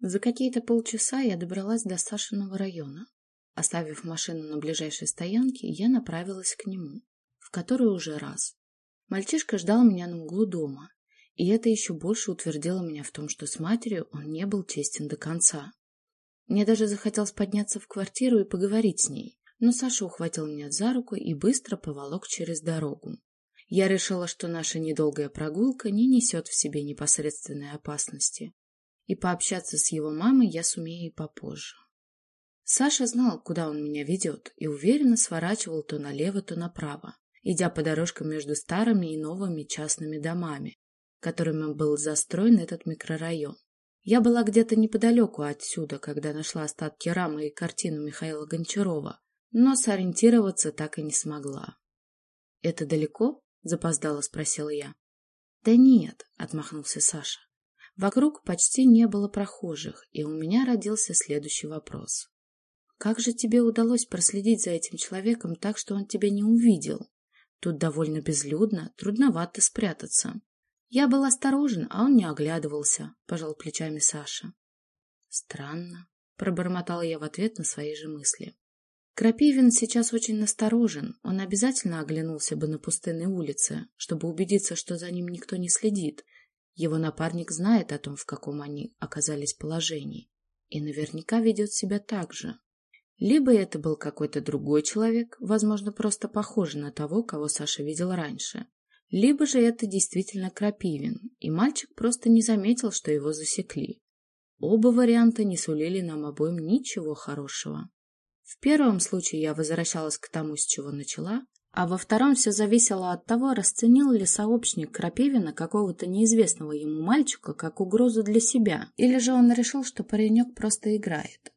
За какие-то полчаса я добралась до Сашиного района. Оставив машину на ближайшей стоянке, я направилась к нему, в который уже раз. Мальчишка ждал меня на углу дома, и это еще больше утвердило меня в том, что с матерью он не был честен до конца. Мне даже захотелось подняться в квартиру и поговорить с ней, но Саша ухватил меня за руку и быстро поволок через дорогу. Я решила, что наша недолгая прогулка не несет в себе непосредственной опасности, и пообщаться с его мамой я сумею и попозже. Саша знал, куда он меня ведет, и уверенно сворачивал то налево, то направо, идя по дорожкам между старыми и новыми частными домами, которыми был застроен этот микрорайон. Я была где-то неподалеку отсюда, когда нашла остатки рамы и картину Михаила Гончарова, но сориентироваться так и не смогла. — Это далеко? — запоздало спросила я. — Да нет, — отмахнулся Саша. Вокруг почти не было прохожих, и у меня родился следующий вопрос. Как же тебе удалось проследить за этим человеком так, что он тебя не увидел? Тут довольно безлюдно, трудновато спрятаться. Я был осторожен, а он не оглядывался, пожал плечами Саша. Странно, пробормотала я в ответ на свои же мысли. Крапивин сейчас очень насторожен. Он обязательно оглянулся бы на пустынной улице, чтобы убедиться, что за ним никто не следит, его напарник знает о том, в каком они оказались положении, и наверняка ведет себя так же. Либо это был какой-то другой человек, возможно, просто похожий на того, кого Саша видел раньше, либо же это действительно Крапивин, и мальчик просто не заметил, что его засекли. Оба варианта не сулили нам обоим ничего хорошего. В первом случае я возвращалась к тому, с чего начала, а во втором все зависело от того, расценил ли сообщник Крапивина какого-то неизвестного ему мальчика как угрозу для себя, или же он решил, что паренек просто играет.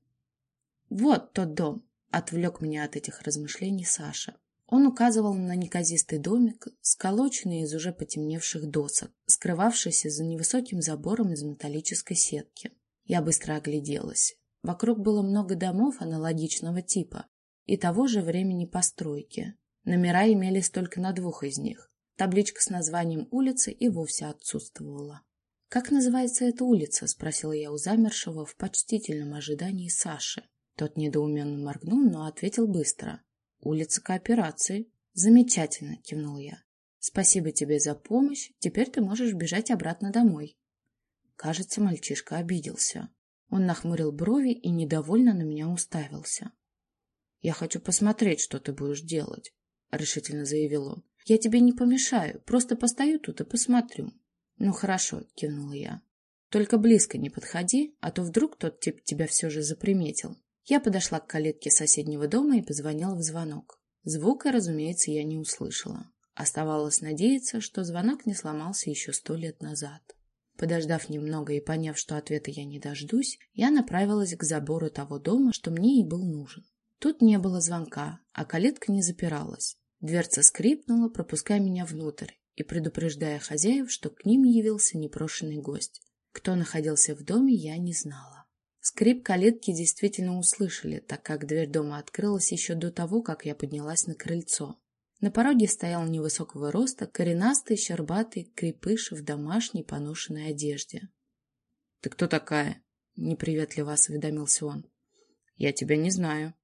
«Вот тот дом», — отвлек меня от этих размышлений Саша. Он указывал на неказистый домик, сколоченный из уже потемневших досок, скрывавшийся за невысоким забором из металлической сетки. Я быстро огляделась. Вокруг было много домов аналогичного типа и того же времени постройки, Номера имелись только на двух из них. Табличка с названием улицы и вовсе отсутствовала. «Как называется эта улица?» – спросила я у замершего в почтительном ожидании Саши. Тот недоуменно моргнул, но ответил быстро. «Улица кооперации». «Замечательно», – кивнул я. «Спасибо тебе за помощь. Теперь ты можешь бежать обратно домой». Кажется, мальчишка обиделся. Он нахмурил брови и недовольно на меня уставился. «Я хочу посмотреть, что ты будешь делать. — решительно заявил он. — Я тебе не помешаю, просто постою тут и посмотрю. — Ну хорошо, — кивнула я. — Только близко не подходи, а то вдруг тот тип тебя все же заприметил. Я подошла к калитке соседнего дома и позвонила в звонок. Звука, разумеется, я не услышала. Оставалось надеяться, что звонок не сломался еще сто лет назад. Подождав немного и поняв, что ответа я не дождусь, я направилась к забору того дома, что мне и был нужен. Тут не было звонка, а калитка не запиралась. Дверца скрипнула, пропуская меня внутрь и предупреждая хозяев, что к ним явился непрошенный гость. Кто находился в доме, я не знала. Скрип калитки действительно услышали, так как дверь дома открылась еще до того, как я поднялась на крыльцо. На пороге стоял невысокого роста, коренастый, щербатый крепыш в домашней поношенной одежде. — Ты кто такая? — неприветливо осведомился он. — Я тебя не знаю.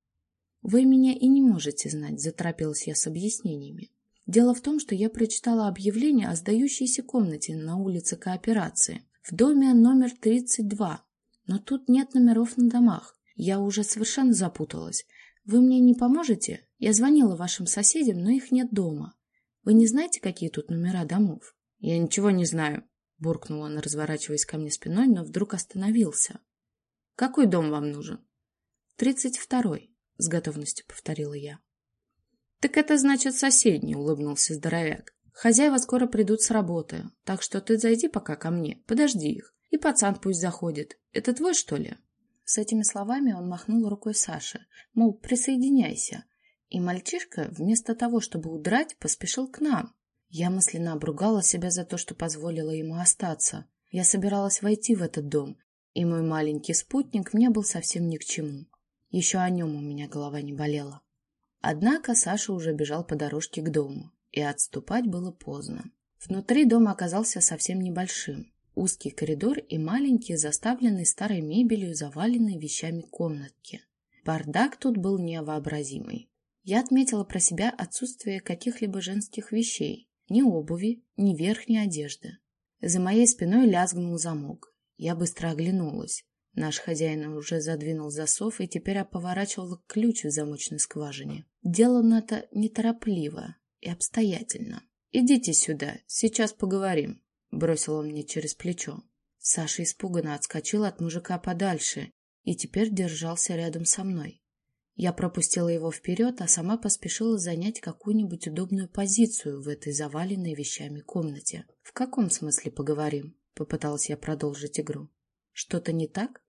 «Вы меня и не можете знать», — заторопилась я с объяснениями. «Дело в том, что я прочитала объявление о сдающейся комнате на улице Кооперации, в доме номер 32, но тут нет номеров на домах. Я уже совершенно запуталась. Вы мне не поможете? Я звонила вашим соседям, но их нет дома. Вы не знаете, какие тут номера домов?» «Я ничего не знаю», — буркнул он, разворачиваясь ко мне спиной, но вдруг остановился. «Какой дом вам нужен?» «Тридцать второй», — с готовностью повторила я. «Так это значит соседний», — улыбнулся здоровяк. «Хозяева скоро придут с работы, так что ты зайди пока ко мне, подожди их, и пацан пусть заходит. Это твой, что ли?» С этими словами он махнул рукой Саше, мол, присоединяйся. И мальчишка, вместо того, чтобы удрать, поспешил к нам. Я мысленно обругала себя за то, что позволила ему остаться. Я собиралась войти в этот дом, и мой маленький спутник мне был совсем ни к чему. Еще о нем у меня голова не болела. Однако Саша уже бежал по дорожке к дому, и отступать было поздно. Внутри дом оказался совсем небольшим. узкий коридор и маленькие, заставленные старой мебелью, заваленные вещами комнатки. Бардак тут был невообразимый. Я отметила про себя отсутствие каких-либо женских вещей, ни обуви, ни верхней одежды. За моей спиной лязгнул замок. Я быстро оглянулась. Наш хозяин уже задвинул засов и теперь поворачивал ключ в замочной скважине. Делал он это неторопливо и обстоятельно. «Идите сюда, сейчас поговорим», — бросил он мне через плечо. Саша испуганно отскочил от мужика подальше и теперь держался рядом со мной. Я пропустила его вперед, а сама поспешила занять какую-нибудь удобную позицию в этой заваленной вещами комнате. «В каком смысле поговорим?» — попыталась я продолжить игру. «Что-то не так?»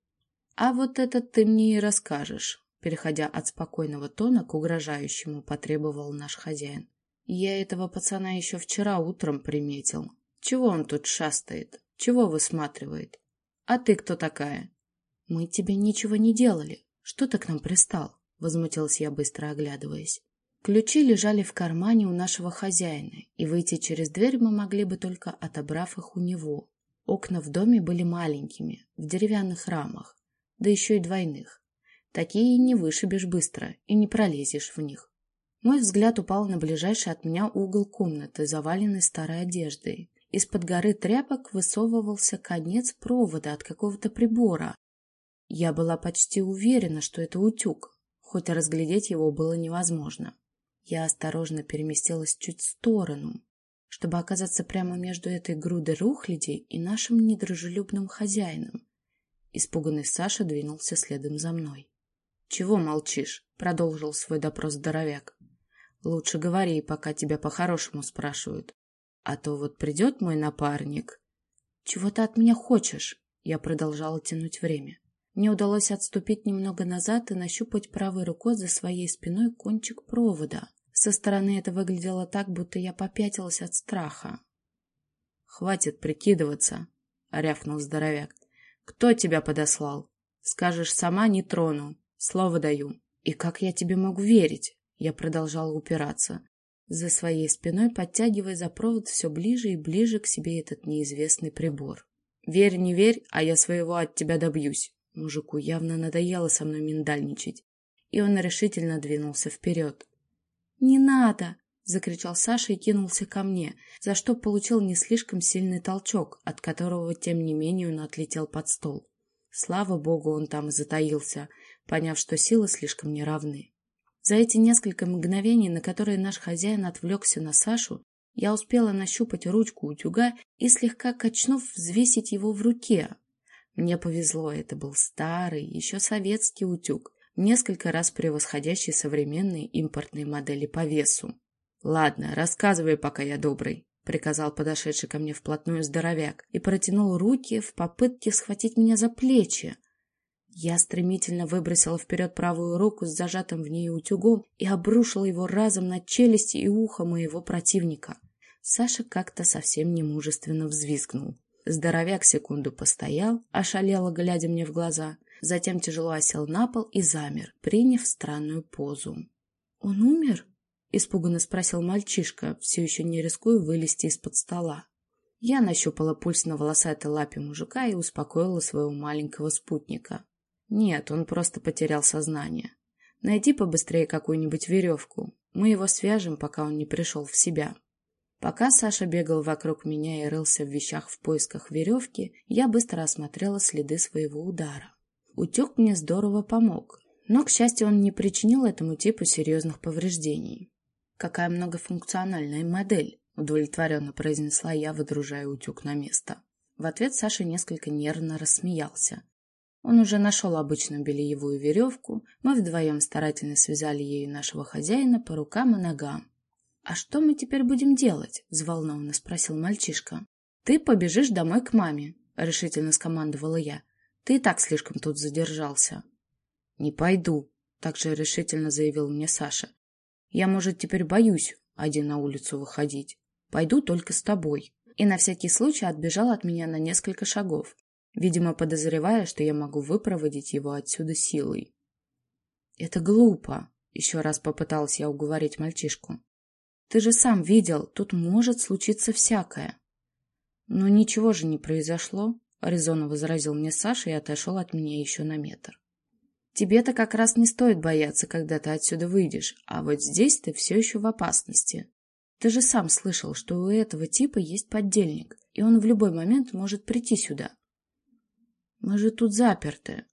«А вот это ты мне и расскажешь», — переходя от спокойного тона к угрожающему, потребовал наш хозяин. «Я этого пацана еще вчера утром приметил. Чего он тут шастает? Чего высматривает? А ты кто такая?» «Мы тебе ничего не делали. Что ты к нам пристал?» — возмутилась я, быстро оглядываясь. Ключи лежали в кармане у нашего хозяина, и выйти через дверь мы могли бы только отобрав их у него. Окна в доме были маленькими, в деревянных рамах да еще и двойных. Такие не вышибешь быстро и не пролезешь в них. Мой взгляд упал на ближайший от меня угол комнаты, заваленный старой одеждой. Из-под горы тряпок высовывался конец провода от какого-то прибора. Я была почти уверена, что это утюг, хоть разглядеть его было невозможно. Я осторожно переместилась чуть в сторону, чтобы оказаться прямо между этой грудой рухлядей и нашим недружелюбным хозяином. Испуганный Саша двинулся следом за мной. — Чего молчишь? — продолжил свой допрос здоровяк. — Лучше говори, пока тебя по-хорошему спрашивают. А то вот придет мой напарник. — Чего ты от меня хочешь? Я продолжала тянуть время. Мне удалось отступить немного назад и нащупать правой рукой за своей спиной кончик провода. Со стороны это выглядело так, будто я попятилась от страха. — Хватит прикидываться, — рявкнул здоровяк. Кто тебя подослал? Скажешь, сама не трону. Слово даю. И как я тебе могу верить? Я продолжала упираться, за своей спиной подтягивая за провод все ближе и ближе к себе этот неизвестный прибор. Верь, не верь, а я своего от тебя добьюсь. Мужику явно надоело со мной миндальничать, и он решительно двинулся вперед. «Не надо!» Закричал Саша и кинулся ко мне, за что получил не слишком сильный толчок, от которого, тем не менее, он отлетел под стол. Слава богу, он там и затаился, поняв, что силы слишком неравны. За эти несколько мгновений, на которые наш хозяин отвлекся на Сашу, я успела нащупать ручку утюга и, слегка качнув, взвесить его в руке. Мне повезло, это был старый, еще советский утюг, несколько раз превосходящий современные импортные модели по весу. «Ладно, рассказывай, пока я добрый», — приказал подошедший ко мне вплотную здоровяк и протянул руки в попытке схватить меня за плечи. Я стремительно выбросила вперед правую руку с зажатым в ней утюгом и обрушила его разом на челюсти и ухо моего противника. Саша как-то совсем немужественно взвизгнул. Здоровяк секунду постоял, ошалело глядя мне в глаза, затем тяжело осел на пол и замер, приняв странную позу. «Он умер?» — испуганно спросил мальчишка, все еще не рискуя вылезти из-под стола. Я нащупала пульс на волосатой лапе мужика и успокоила своего маленького спутника. Нет, он просто потерял сознание. Найди побыстрее какую-нибудь веревку. Мы его свяжем, пока он не пришел в себя. Пока Саша бегал вокруг меня и рылся в вещах в поисках веревки, я быстро осмотрела следы своего удара. Утек мне здорово помог, но, к счастью, он не причинил этому типу серьезных повреждений. Какая многофункциональная модель, удовлетворенно произнесла я, выдружая утюг на место. В ответ Саша несколько нервно рассмеялся. Он уже нашел обычную бельевую веревку, мы вдвоем старательно связали ею нашего хозяина по рукам и ногам. «А что мы теперь будем делать?» — взволнованно спросил мальчишка. «Ты побежишь домой к маме», — решительно скомандовала я. «Ты и так слишком тут задержался». «Не пойду», — также решительно заявил мне Саша. Я, может, теперь боюсь один на улицу выходить. Пойду только с тобой. И на всякий случай отбежал от меня на несколько шагов, видимо, подозревая, что я могу выпроводить его отсюда силой. Это глупо, еще раз попыталась я уговорить мальчишку. Ты же сам видел, тут может случиться всякое. «Ну ничего же не произошло», — резонно возразил мне Саша и отошел от меня еще на метр. «Тебе-то как раз не стоит бояться, когда ты отсюда выйдешь, а вот здесь ты все еще в опасности. Ты же сам слышал, что у этого типа есть поддельник, и он в любой момент может прийти сюда. Мы же тут заперты.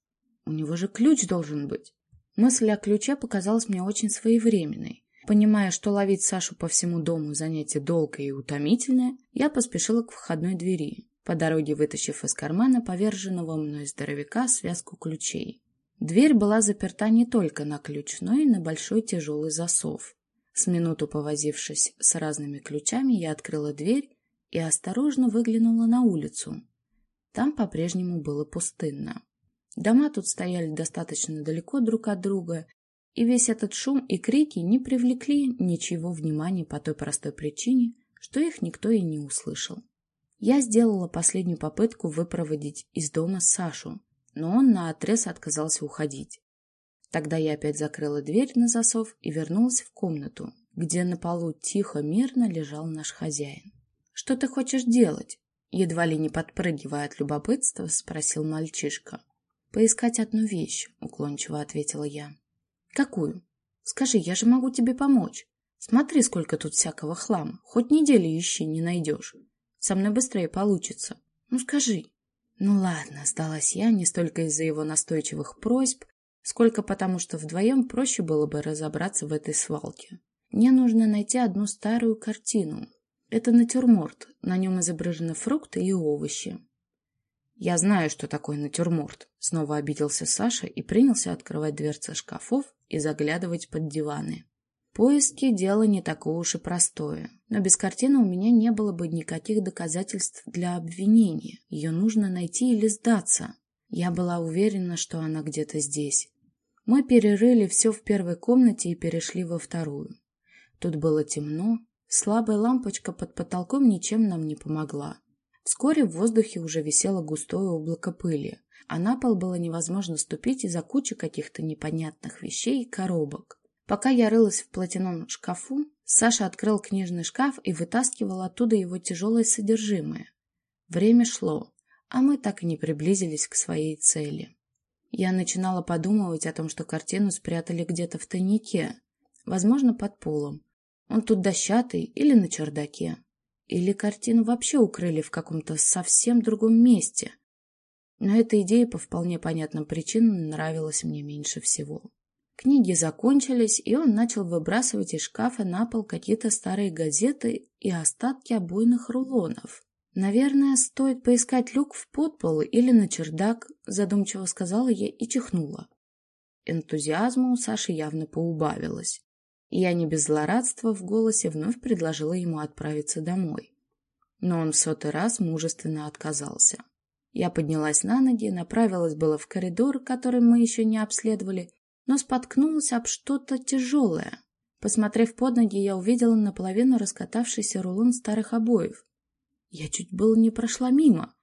У него же ключ должен быть. Мысль о ключе показалась мне очень своевременной. Понимая, что ловить Сашу по всему дому занятие долгое и утомительное, я поспешила к входной двери, по дороге вытащив из кармана поверженного мной здоровяка связку ключей. Дверь была заперта не только на ключ, но и на большой тяжелый засов. С минуту повозившись с разными ключами, я открыла дверь и осторожно выглянула на улицу. Там по-прежнему было пустынно. Дома тут стояли достаточно далеко друг от друга, и весь этот шум и крики не привлекли ничего внимания по той простой причине, что их никто и не услышал. Я сделала последнюю попытку выпроводить из дома Сашу, но он наотрез отказался уходить. Тогда я опять закрыла дверь на засов и вернулась в комнату, где на полу тихо-мирно лежал наш хозяин. «Что ты хочешь делать?» Едва ли не подпрыгивая от любопытства, спросил мальчишка. «Поискать одну вещь», — уклончиво ответила я. «Какую? Скажи, я же могу тебе помочь. Смотри, сколько тут всякого хлама. Хоть недели ищи, не найдешь. Со мной быстрее получится. Ну, скажи». Ну ладно, сдалась я не столько из-за его настойчивых просьб, сколько потому, что вдвоем проще было бы разобраться в этой свалке. Мне нужно найти одну старую картину. Это натюрморт, на нем изображены фрукты и овощи. «Я знаю, что такое натюрморт», — снова обиделся Саша и принялся открывать дверцы шкафов и заглядывать под диваны. Поиски — дело не такое уж и простое, но без картины у меня не было бы никаких доказательств для обвинения. Ее нужно найти или сдаться. Я была уверена, что она где-то здесь. Мы перерыли все в первой комнате и перешли во вторую. Тут было темно, слабая лампочка под потолком ничем нам не помогла. Вскоре в воздухе уже висело густое облако пыли, а на пол было невозможно ступить из-за кучи каких-то непонятных вещей и коробок. Пока я рылась в платяном шкафу, Саша открыл книжный шкаф и вытаскивал оттуда его тяжелое содержимое. Время шло, а мы так и не приблизились к своей цели. Я начинала подумывать о том, что картину спрятали где-то в тайнике, возможно, под полом. Он тут дощатый или на чердаке. Или картину вообще укрыли в каком-то совсем другом месте. Но эта идея по вполне понятным причинам нравилась мне меньше всего. Книги закончились, и он начал выбрасывать из шкафа на пол какие-то старые газеты и остатки обойных рулонов. «Наверное, стоит поискать люк в подпол или на чердак», задумчиво сказала я и чихнула. Энтузиазма у Саши явно поубавилось. Я не без злорадства в голосе вновь предложила ему отправиться домой. Но он в сотый раз мужественно отказался. Я поднялась на ноги, направилась было в коридор, который мы еще не обследовали, но споткнулась об что-то тяжелое. Посмотрев под ноги, я увидела наполовину раскатавшийся рулон старых обоев. Я чуть было не прошла мимо,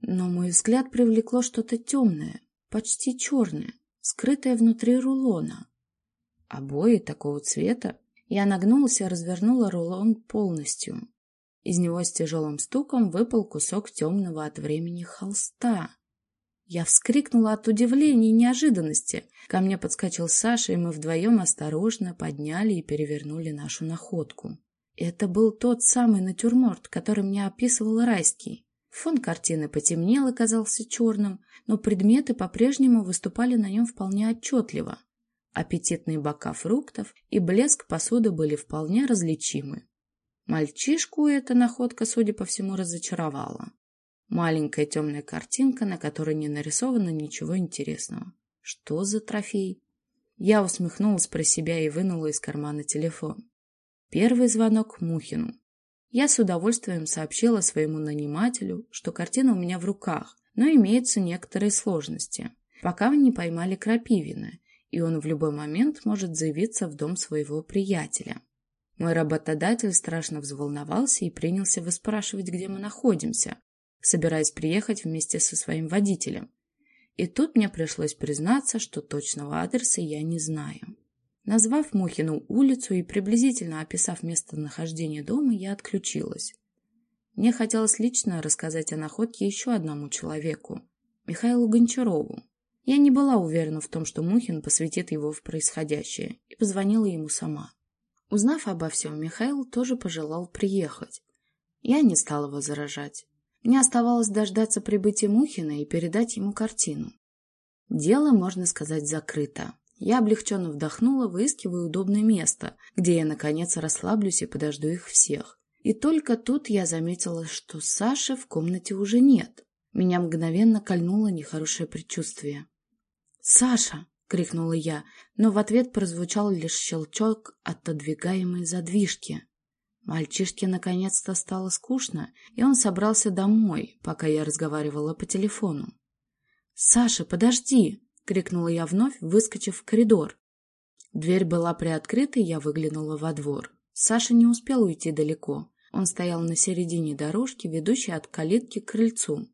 но мой взгляд привлекло что-то темное, почти черное, скрытое внутри рулона. Обои такого цвета. Я нагнулась и развернула рулон полностью. Из него с тяжелым стуком выпал кусок темного от времени холста. Я вскрикнула от удивления и неожиданности. Ко мне подскочил Саша, и мы вдвоем осторожно подняли и перевернули нашу находку. Это был тот самый натюрморт, который мне описывал Райский. Фон картины потемнел и казался черным, но предметы по-прежнему выступали на нем вполне отчетливо. Аппетитные бока фруктов и блеск посуды были вполне различимы. Мальчишку эта находка, судя по всему, разочаровала. Маленькая темная картинка, на которой не нарисовано ничего интересного. Что за трофей? Я усмехнулась про себя и вынула из кармана телефон. Первый звонок Мухину. Я с удовольствием сообщила своему нанимателю, что картина у меня в руках, но имеются некоторые сложности. Пока не поймали Крапивина, и он в любой момент может заявиться в дом своего приятеля. Мой работодатель страшно взволновался и принялся выспрашивать, где мы находимся, собираясь приехать вместе со своим водителем. И тут мне пришлось признаться, что точного адреса я не знаю. Назвав Мухину улицу и приблизительно описав местонахождение дома, я отключилась. Мне хотелось лично рассказать о находке еще одному человеку, Михаилу Гончарову. Я не была уверена в том, что Мухин посвятит его в происходящее, и позвонила ему сама. Узнав обо всем, Михаил тоже пожелал приехать. Я не стала возражать. Мне оставалось дождаться прибытия Мухина и передать ему картину. Дело, можно сказать, закрыто. Я облегченно вдохнула, выискивая удобное место, где я, наконец, расслаблюсь и подожду их всех. И только тут я заметила, что Саши в комнате уже нет. Меня мгновенно кольнуло нехорошее предчувствие. «Саша!» — крикнула я, но в ответ прозвучал лишь щелчок отодвигаемой задвижки. Мальчишке наконец-то стало скучно, и он собрался домой, пока я разговаривала по телефону. «Саша, подожди!» — крикнула я вновь, выскочив в коридор. Дверь была приоткрыта, и я выглянула во двор. Саша не успел уйти далеко. Он стоял на середине дорожки, ведущей от калитки к крыльцу,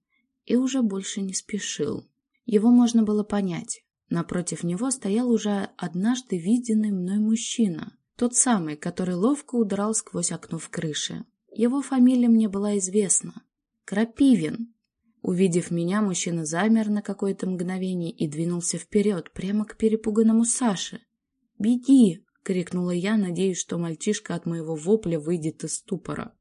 и уже больше не спешил. Его можно было понять. Напротив него стоял уже однажды виденный мной мужчина, тот самый, который ловко удрал сквозь окно в крыше. Его фамилия мне была известна. Крапивин. Увидев меня, мужчина замер на какое-то мгновение и двинулся вперед, прямо к перепуганному Саше. «Беги!» — крикнула я, надеясь, что мальчишка от моего вопля выйдет из ступора.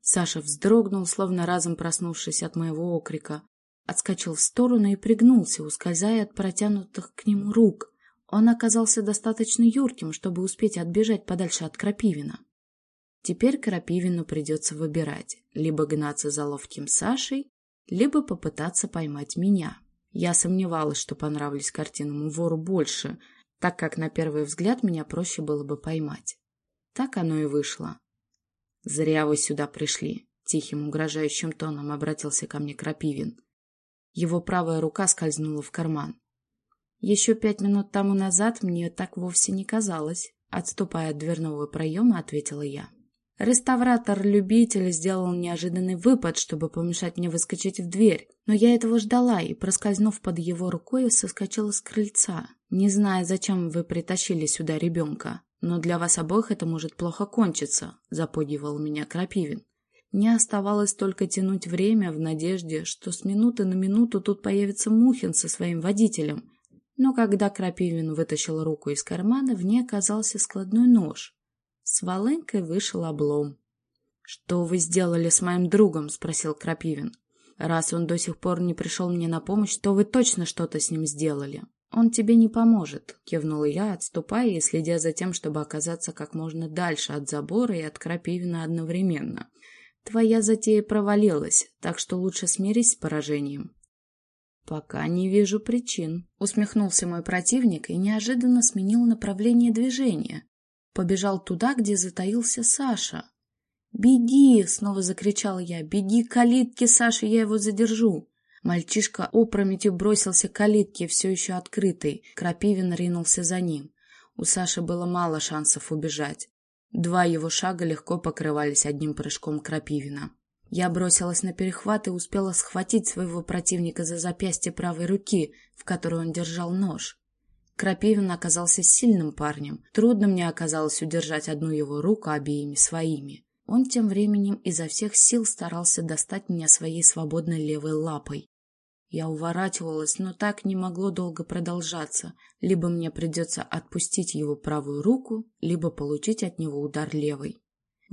Саша вздрогнул, словно разом проснувшись от моего окрика. Отскочил в сторону и пригнулся, ускользая от протянутых к нему рук. Он оказался достаточно юрким, чтобы успеть отбежать подальше от Крапивина. Теперь Крапивину придется выбирать, либо гнаться за ловким Сашей, либо попытаться поймать меня. Я сомневалась, что понравлюсь картинному вору больше, так как на первый взгляд меня проще было бы поймать. Так оно и вышло. «Зря вы сюда пришли», — тихим угрожающим тоном обратился ко мне Крапивин. Его правая рука скользнула в карман. Еще пять минут тому назад мне так вовсе не казалось. Отступая от дверного проема, ответила я. Реставратор-любитель сделал неожиданный выпад, чтобы помешать мне выскочить в дверь, но я этого ждала и, проскользнув под его рукой, соскочила с крыльца, не зная, зачем вы притащили сюда ребенка. Но для вас обоих это может плохо кончиться, запугивал меня Крапивин. Мне оставалось только тянуть время в надежде, что с минуты на минуту тут появится Мухин со своим водителем. Но когда Крапивин вытащил руку из кармана, в ней оказался складной нож. С волынкой вышел облом. «Что вы сделали с моим другом?» — спросил Крапивин. «Раз он до сих пор не пришел мне на помощь, то вы точно что-то с ним сделали». «Он тебе не поможет», — кивнула я, отступая и следя за тем, чтобы оказаться как можно дальше от забора и от Крапивина одновременно. Твоя затея провалилась, так что лучше смирись с поражением. Пока не вижу причин, усмехнулся мой противник и неожиданно сменил направление движения. Побежал туда, где затаился Саша. «Беги!» — снова закричал я. «Беги к калитке, Саша, я его задержу!» Мальчишка опрометью бросился к калитке, все еще открытой. Крапивин ринулся за ним. У Саши было мало шансов убежать. Два его шага легко покрывались одним прыжком крапивина. Я бросилась на перехват и успела схватить своего противника за запястье правой руки, в которой он держал нож. Крапивин оказался сильным парнем. Трудно мне оказалось удержать одну его руку обеими своими. Он тем временем изо всех сил старался достать меня своей свободной левой лапой. Я уворачивалась, но так не могло долго продолжаться. Либо мне придется отпустить его правую руку, либо получить от него удар левой.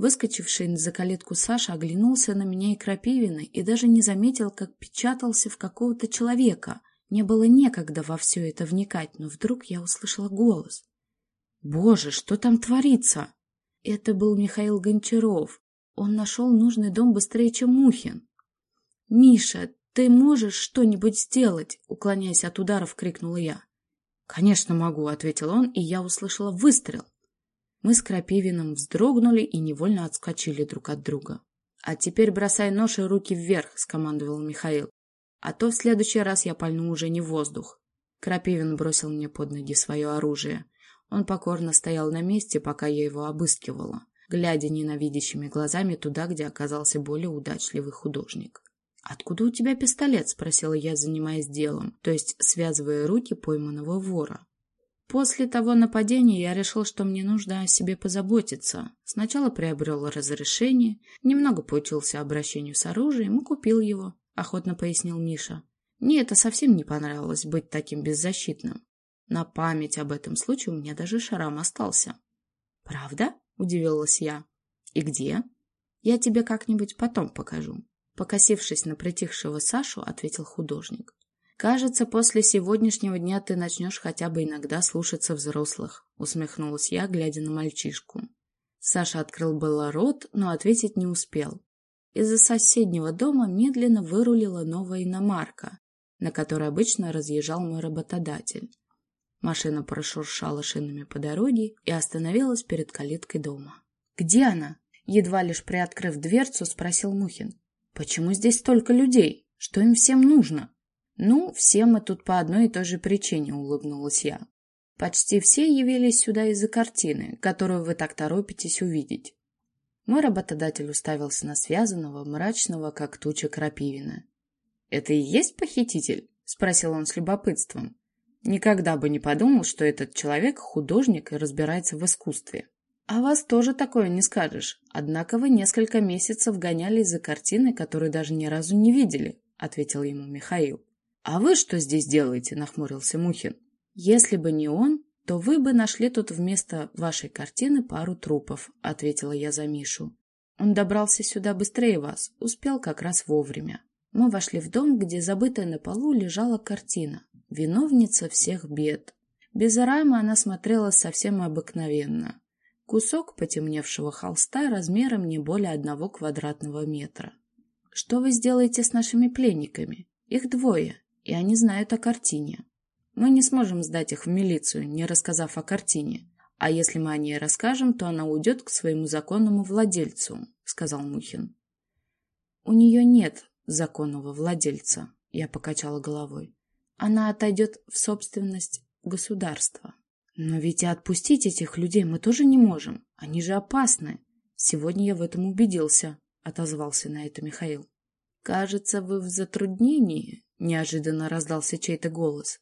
Выскочивший за калитку Саша оглянулся на меня и Крапивина и даже не заметил, как печатался в какого-то человека. Не было некогда во все это вникать, но вдруг я услышала голос. «Боже, что там творится?» Это был Михаил Гончаров. Он нашел нужный дом быстрее, чем Мухин. «Миша, «Ты можешь что-нибудь сделать?» — уклоняясь от ударов, крикнула я. «Конечно могу», — ответил он, и я услышала выстрел. Мы с Крапивиным вздрогнули и невольно отскочили друг от друга. «А теперь бросай нож и руки вверх», — скомандовал Михаил. «А то в следующий раз я пальну уже не в воздух». Крапивин бросил мне под ноги свое оружие. Он покорно стоял на месте, пока я его обыскивала, глядя ненавидящими глазами туда, где оказался более удачливый художник. «Откуда у тебя пистолет?» — спросила я, занимаясь делом, то есть связывая руки пойманного вора. После того нападения я решил, что мне нужно о себе позаботиться. Сначала приобрел разрешение, немного поучился обращению с оружием и купил его, — охотно пояснил Миша. Мне это совсем не понравилось, быть таким беззащитным. На память об этом случае у меня даже шрам остался. «Правда?» — удивилась я. «И где?» «Я тебе как-нибудь потом покажу». Покосившись на притихшего Сашу, ответил художник. «Кажется, после сегодняшнего дня ты начнешь хотя бы иногда слушаться взрослых», — усмехнулась я, глядя на мальчишку. Саша открыл было рот, но ответить не успел. Из-за соседнего дома медленно вырулила новая иномарка, на которой обычно разъезжал мой работодатель. Машина прошуршала шинами по дороге и остановилась перед калиткой дома. «Где она?» Едва лишь приоткрыв дверцу, спросил Мухин. «Почему здесь столько людей? Что им всем нужно?» «Ну, все мы тут по одной и той же причине», — улыбнулась я. «Почти все явились сюда из-за картины, которую вы так торопитесь увидеть». Мой работодатель уставился на связанного, мрачного, как туча крапивина. «Это и есть похититель?» — спросил он с любопытством. Никогда бы не подумал, что этот человек художник и разбирается в искусстве. А вас тоже такое не скажешь. Однако вы несколько месяцев гонялись за картиной, которую даже ни разу не видели, ответил ему Михаил. А вы что здесь делаете? нахмурился Мухин. Если бы не он, то вы бы нашли тут вместо вашей картины пару трупов, ответила я за Мишу. Он добрался сюда быстрее вас, успел как раз вовремя. Мы вошли в дом, где забытая на полу лежала картина. Виновница всех бед. Без рамы она смотрела совсем обыкновенно. Кусок потемневшего холста размером не более одного квадратного метра. «Что вы сделаете с нашими пленниками? Их двое, и они знают о картине. Мы не сможем сдать их в милицию, не рассказав о картине. А если мы о ней расскажем, то она уйдет к своему законному владельцу», — сказал Мухин. «У нее нет законного владельца, я покачала головой. Она отойдет в собственность государства. Но ведь и отпустить этих людей мы тоже не можем. Они же опасны. Сегодня я в этом убедился, отозвался на это Михаил. Кажется, вы в затруднении, неожиданно раздался чей-то голос.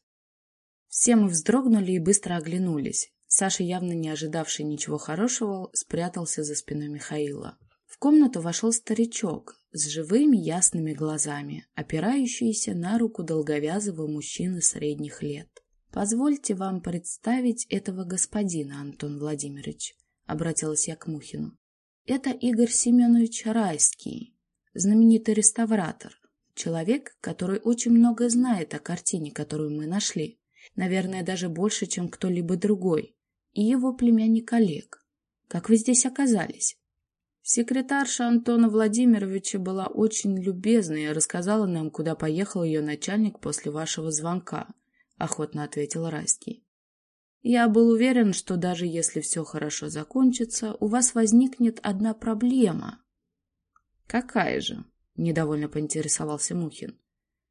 Все мы вздрогнули и быстро оглянулись. Саша, явно не ожидавший ничего хорошего, спрятался за спиной Михаила. В комнату вошел старичок с живыми ясными глазами, опирающийся на руку долговязого мужчины средних лет. «Позвольте вам представить этого господина, Антон Владимирович», — обратилась я к Мухину. «Это Игорь Семенович Райский, знаменитый реставратор, человек, который очень много знает о картине, которую мы нашли, наверное, даже больше, чем кто-либо другой, и его племянник Олег. Как вы здесь оказались?» Секретарша Антона Владимировича была очень любезной и рассказала нам, куда поехал ее начальник после вашего звонка, — охотно ответил Райский. Я был уверен, что даже если все хорошо закончится, у вас возникнет одна проблема. Какая же? — недовольно поинтересовался Мухин.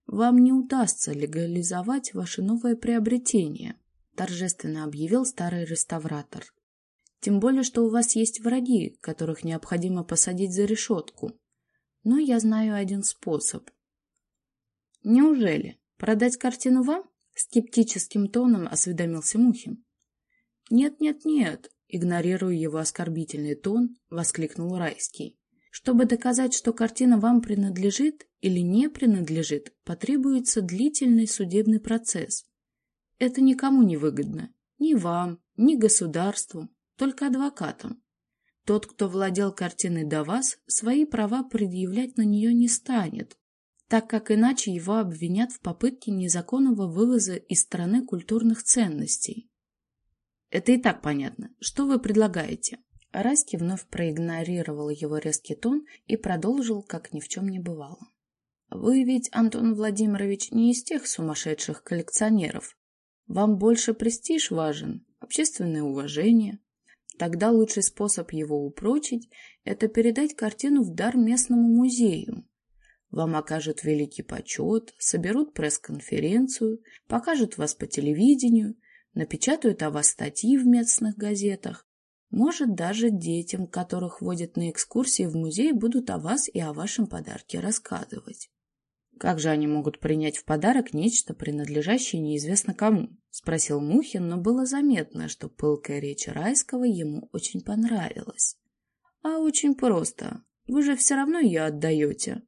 Вам не удастся легализовать ваше новое приобретение, — торжественно объявил старый реставратор. Тем более, что у вас есть враги, которых необходимо посадить за решетку. Но я знаю один способ. Неужели? Продать картину вам? Скептическим тоном осведомился Мухин. Нет-нет-нет, игнорируя его оскорбительный тон, воскликнул Райский. Чтобы доказать, что картина вам принадлежит или не принадлежит, потребуется длительный судебный процесс. Это никому не выгодно. Ни вам, ни государству, только адвокатом. Тот, кто владел картиной до вас, свои права предъявлять на нее не станет, так как иначе его обвинят в попытке незаконного вывоза из страны культурных ценностей. Это и так понятно. Что вы предлагаете? Раски вновь проигнорировал его резкий тон и продолжил, как ни в чем не бывало. Вы ведь, Антон Владимирович, не из тех сумасшедших коллекционеров. Вам больше престиж важен, общественное уважение, Тогда лучший способ его упрочить – это передать картину в дар местному музею. Вам окажут великий почет, соберут пресс-конференцию, покажут вас по телевидению, напечатают о вас статьи в местных газетах. Может, даже детям, которых водят на экскурсии в музей, будут о вас и о вашем подарке рассказывать. Как же они могут принять в подарок нечто, принадлежащее неизвестно кому? Спросил Мухин, но было заметно, что пылкая речь Райского ему очень понравилась. А очень просто. Вы же все равно ее отдаете.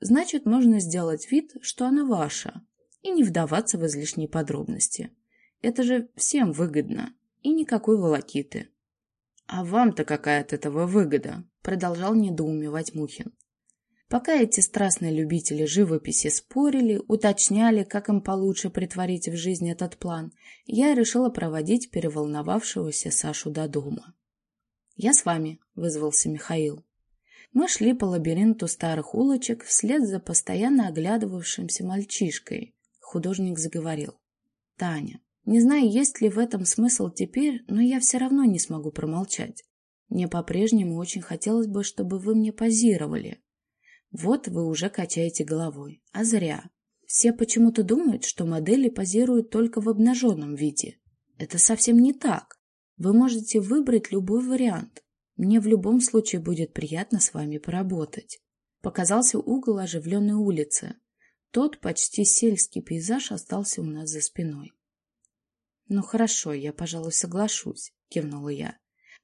Значит, можно сделать вид, что она ваша, и не вдаваться в излишние подробности. Это же всем выгодно, и никакой волокиты. «А вам-то какая от этого выгода?» — продолжал недоумевать Мухин. Пока эти страстные любители живописи спорили, уточняли, как им получше притворить в жизнь этот план, я решила проводить переволновавшегося Сашу до дома. «Я с вами», — вызвался Михаил. Мы шли по лабиринту старых улочек вслед за постоянно оглядывавшимся мальчишкой. Художник заговорил. «Таня, не знаю, есть ли в этом смысл теперь, но я все равно не смогу промолчать. Мне по-прежнему очень хотелось бы, чтобы вы мне позировали. Вот вы уже качаете головой. А зря. Все почему-то думают, что модели позируют только в обнаженном виде. Это совсем не так. Вы можете выбрать любой вариант. Мне в любом случае будет приятно с вами поработать. Показался угол оживленной улицы. Тот почти сельский пейзаж остался у нас за спиной. «Ну хорошо, я, пожалуй, соглашусь», — кивнула я.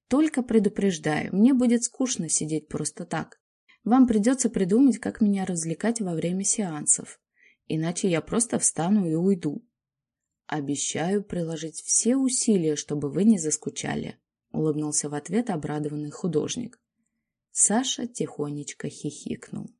«Только предупреждаю, мне будет скучно сидеть просто так. Вам придется придумать, как меня развлекать во время сеансов. Иначе я просто встану и уйду». «Обещаю приложить все усилия, чтобы вы не заскучали», — улыбнулся в ответ обрадованный художник. Саша тихонечко хихикнул.